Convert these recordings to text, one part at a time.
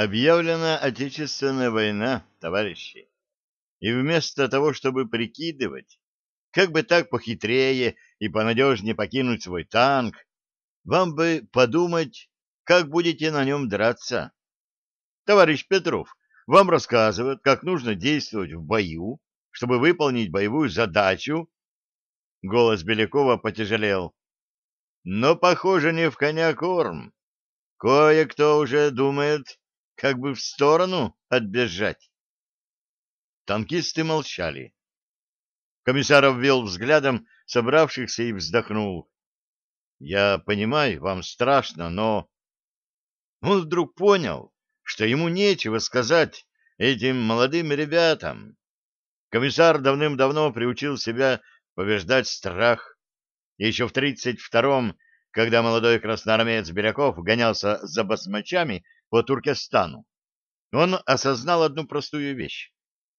Объявлена Отечественная война, товарищи. И вместо того, чтобы прикидывать, как бы так похитрее и понадежнее покинуть свой танк, вам бы подумать, как будете на нем драться. Товарищ Петров, вам рассказывают, как нужно действовать в бою, чтобы выполнить боевую задачу. Голос Белякова потяжелел. Но, похоже, не в коня корм. Кое-кто уже думает, как бы в сторону отбежать. Танкисты молчали. Комиссар обвел взглядом собравшихся и вздохнул. — Я понимаю, вам страшно, но... Он вдруг понял, что ему нечего сказать этим молодым ребятам. Комиссар давным-давно приучил себя побеждать страх. Еще в тридцать втором, когда молодой красноармеец Беляков гонялся за басмачами, по Туркестану, он осознал одну простую вещь.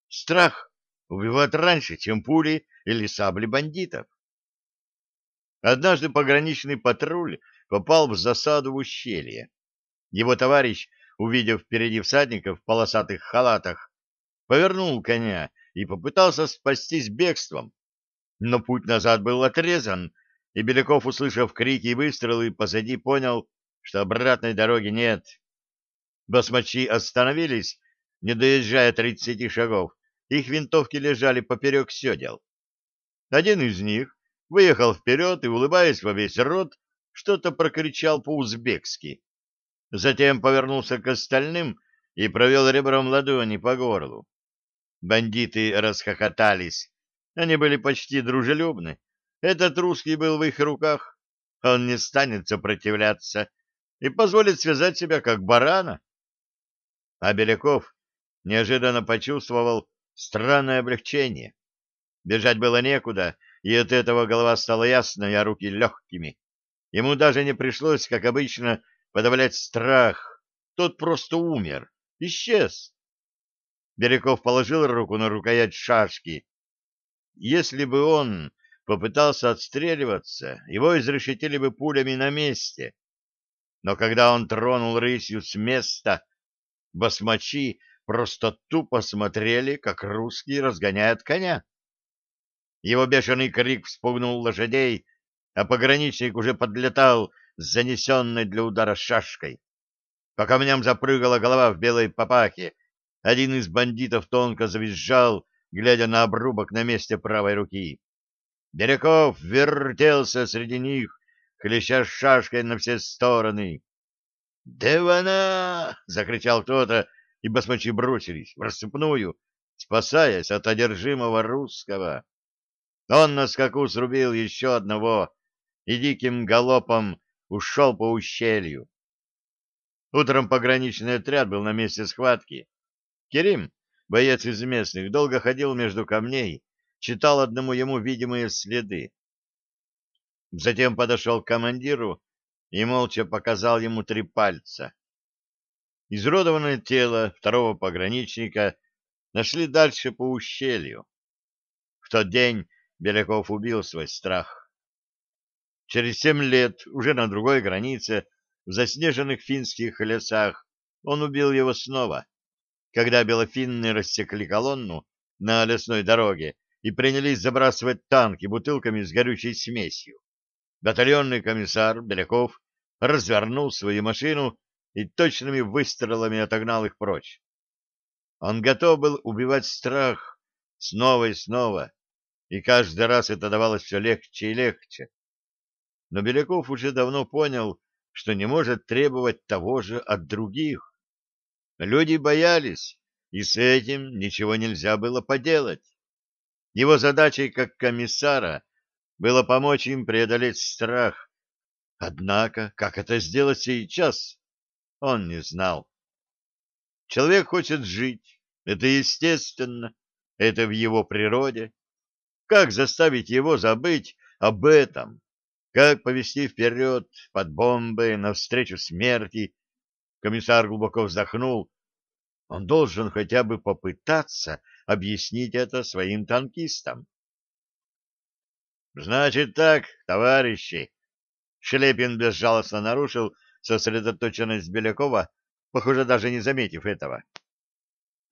Страх убивает раньше, чем пули или сабли бандитов. Однажды пограничный патруль попал в засаду в ущелье. Его товарищ, увидев впереди всадников в полосатых халатах, повернул коня и попытался спастись бегством. Но путь назад был отрезан, и Беляков, услышав крики и выстрелы, позади понял, что обратной дороги нет. Басмачи остановились, не доезжая тридцати шагов. Их винтовки лежали поперек седел. Один из них выехал вперед и, улыбаясь во весь рот, что-то прокричал по-узбекски. Затем повернулся к остальным и провел ребром ладони по горлу. Бандиты расхохотались. Они были почти дружелюбны. Этот русский был в их руках. Он не станет сопротивляться и позволит связать себя как барана. А Беляков неожиданно почувствовал странное облегчение. Бежать было некуда, и от этого голова стала ясной, а руки легкими. Ему даже не пришлось, как обычно, подавлять страх. Тот просто умер, исчез. Беляков положил руку на рукоять шашки. Если бы он попытался отстреливаться, его изрешетили бы пулями на месте. Но когда он тронул рысью с места, басмачи просто тупо смотрели, как русский разгоняет коня. Его бешеный крик вспугнул лошадей, а пограничник уже подлетал с занесенной для удара шашкой. По камням запрыгала голова в белой папахе. Один из бандитов тонко завизжал, глядя на обрубок на месте правой руки. Беряков вертелся среди них, хлеща шашкой на все стороны. «Девана!» — закричал кто-то, и басмачи бросились в рассыпную, спасаясь от одержимого русского. Он на скаку срубил еще одного и диким галопом ушел по ущелью. Утром пограничный отряд был на месте схватки. Керим, боец из местных, долго ходил между камней, читал одному ему видимые следы. Затем подошел к командиру и молча показал ему три пальца. Изродованное тело второго пограничника нашли дальше по ущелью. В тот день Беляков убил свой страх. Через семь лет, уже на другой границе, в заснеженных финских лесах, он убил его снова, когда белофинны рассекли колонну на лесной дороге и принялись забрасывать танки бутылками с горючей смесью батальонный комиссар Беляков развернул свою машину и точными выстрелами отогнал их прочь. Он готов был убивать страх снова и снова, и каждый раз это давалось все легче и легче. Но Беляков уже давно понял, что не может требовать того же от других. Люди боялись, и с этим ничего нельзя было поделать. Его задачей как комиссара было помочь им преодолеть страх. Однако, как это сделать сейчас, он не знал. Человек хочет жить, это естественно, это в его природе. Как заставить его забыть об этом? Как повести вперед под бомбы навстречу смерти? Комиссар глубоко вздохнул. Он должен хотя бы попытаться объяснить это своим танкистам. Значит так, товарищи. Шелепин безжалостно нарушил сосредоточенность Белякова, похоже, даже не заметив этого.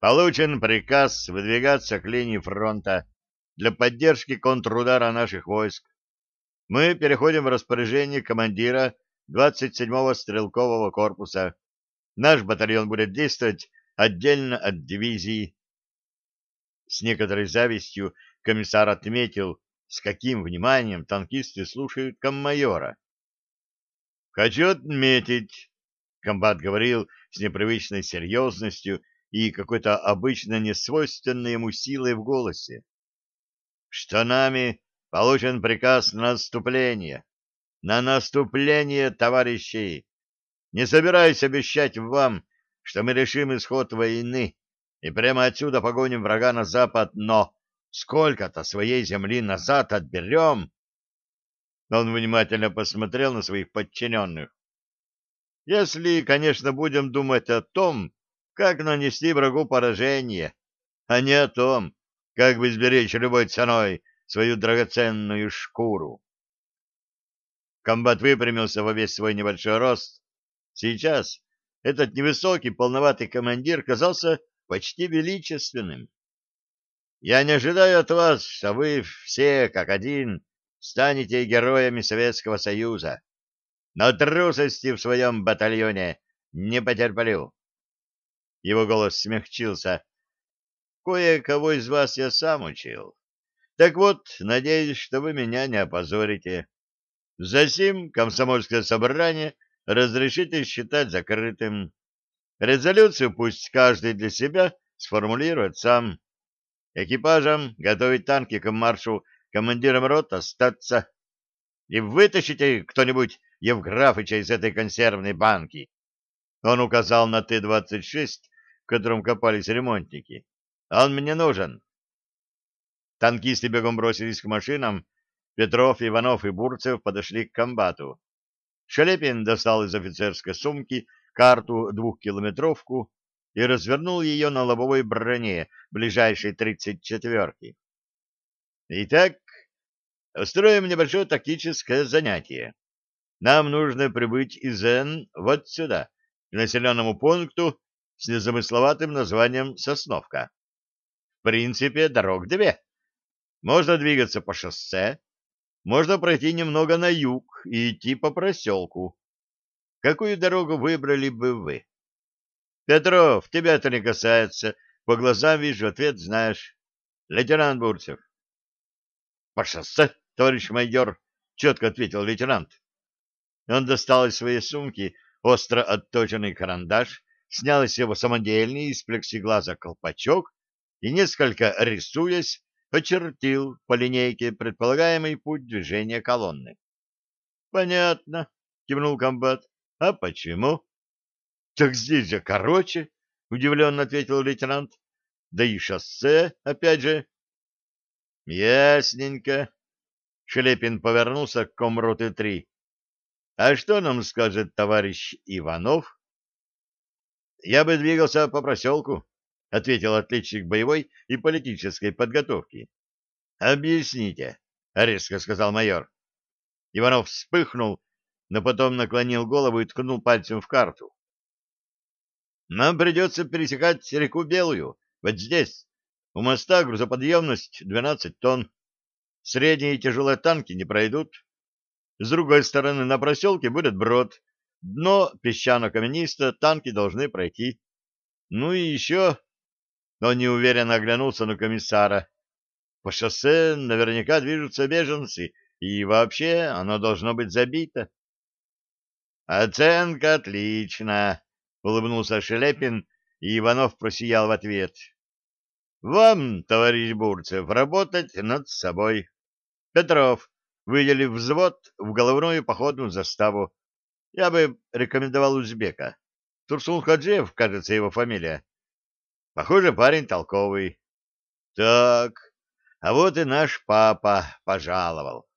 Получен приказ выдвигаться к линии фронта для поддержки контрудара наших войск. Мы переходим в распоряжение командира 27-го стрелкового корпуса. Наш батальон будет действовать отдельно от дивизии. С некоторой завистью комиссар отметил, с каким вниманием танкисты слушают коммайора. «Хочу отметить», — комбат говорил с непривычной серьезностью и какой-то обычно несвойственной ему силой в голосе, «что нами получен приказ на наступление. На наступление, товарищи! Не собираюсь обещать вам, что мы решим исход войны и прямо отсюда погоним врага на запад, но сколько-то своей земли назад отберем. Он внимательно посмотрел на своих подчиненных. Если, конечно, будем думать о том, как нанести врагу поражение, а не о том, как бы сберечь любой ценой свою драгоценную шкуру. Комбат выпрямился во весь свой небольшой рост. Сейчас этот невысокий, полноватый командир казался почти величественным. Я не ожидаю от вас, что вы все, как один, станете героями Советского Союза. Но трусости в своем батальоне не потерплю. Его голос смягчился. Кое-кого из вас я сам учил. Так вот, надеюсь, что вы меня не опозорите. Засим комсомольское собрание разрешите считать закрытым. Резолюцию пусть каждый для себя сформулирует сам. Экипажам готовить танки к маршу, командиром рот остаться. И вытащите кто-нибудь Евграфыча из этой консервной банки. Он указал на Т-26, в котором копались ремонтники. Он мне нужен. Танкисты бегом бросились к машинам. Петров, Иванов и Бурцев подошли к комбату. Шелепин достал из офицерской сумки карту двухкилометровку и развернул ее на лобовой броне ближайшей тридцать четверки. Итак, устроим небольшое тактическое занятие. Нам нужно прибыть из Н вот сюда, к населенному пункту с незамысловатым названием Сосновка. В принципе, дорог две. Можно двигаться по шоссе, можно пройти немного на юг и идти по проселку. Какую дорогу выбрали бы вы? Петров, тебя это не касается. По глазам вижу, ответ знаешь. Лейтенант Бурцев. По шоссе, товарищ майор, четко ответил лейтенант. Он достал из своей сумки остро отточенный карандаш, снял из его самодельный из плексиглаза колпачок и, несколько рисуясь, очертил по линейке предполагаемый путь движения колонны. — Понятно, — кивнул комбат. — А почему? — Так здесь же короче, — удивленно ответил лейтенант. — Да и шоссе, опять же. — Ясненько. Шелепин повернулся к комроты три. — А что нам скажет товарищ Иванов? — Я бы двигался по проселку, — ответил отличник боевой и политической подготовки. — Объясните, — резко сказал майор. Иванов вспыхнул, но потом наклонил голову и ткнул пальцем в карту. — Нам придется пересекать реку Белую, вот здесь. У моста грузоподъемность 12 тонн. Средние и тяжелые танки не пройдут. С другой стороны, на проселке будет брод. Дно песчано-каменисто, танки должны пройти. Ну и еще но неуверенно оглянулся на комиссара. По шоссе наверняка движутся беженцы, и вообще оно должно быть забито. «Оценка отлично!» — улыбнулся Шелепин, и Иванов просиял в ответ. «Вам, товарищ Бурцев, работать над собой. Петров, выделив взвод в головную походную заставу. Я бы рекомендовал узбека. Турсун Хаджиев, кажется, его фамилия. Похоже, парень толковый. Так, а вот и наш папа пожаловал.